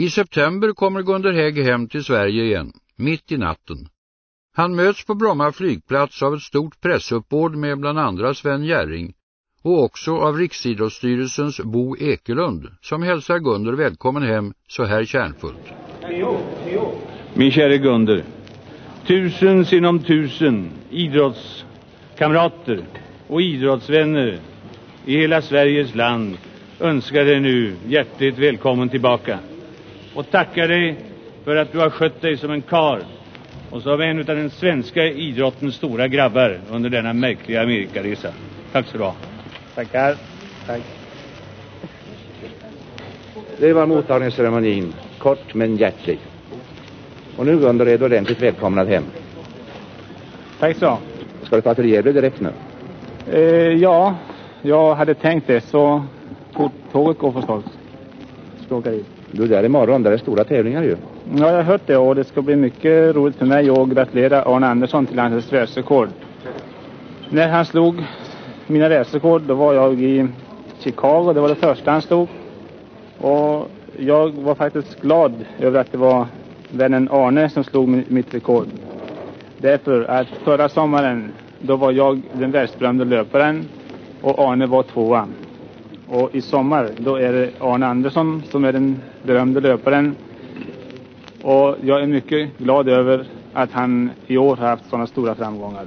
I september kommer Gunder Hägg hem till Sverige igen, mitt i natten. Han möts på Bromma flygplats av ett stort pressuppbåd med bland andra Sven Gärring och också av Riksidrottsstyrelsens Bo Ekelund som hälsar Gunder välkommen hem så här kärnfullt. Min käre Gunder, tusen sinom tusen idrottskamrater och idrottsvänner i hela Sveriges land önskar dig nu hjärtligt välkommen tillbaka och tackar dig för att du har skött dig som en kar och som en av den svenska idrottens stora grabbar under denna märkliga Amerikaresa. Tack så du ha. Tackar. Tack. Det var mottagningsceremonin, kort men hjärtlig. Och nu Gunder är du ordentligt välkomnad hem. Tack så. Ska du ta till Gävle direkt nu? Eh, ja, jag hade tänkt det så fort tåget går förstås. Ska åka dit. Du är där imorgon, där är stora tävlingar ju. Ja, jag har hört det och det ska bli mycket roligt för mig att gratulera Arne Andersson till hans världsrekord. När han slog mina världsrekord då var jag i Chicago, det var det första han slog. Och jag var faktiskt glad över att det var vännen Arne som slog mitt rekord. Därför att förra sommaren då var jag den världsberömde löparen och Arne var tvåa. Och i sommar då är det Arne Andersson som är den berömde löparen. Och jag är mycket glad över att han i år har haft sådana stora framgångar.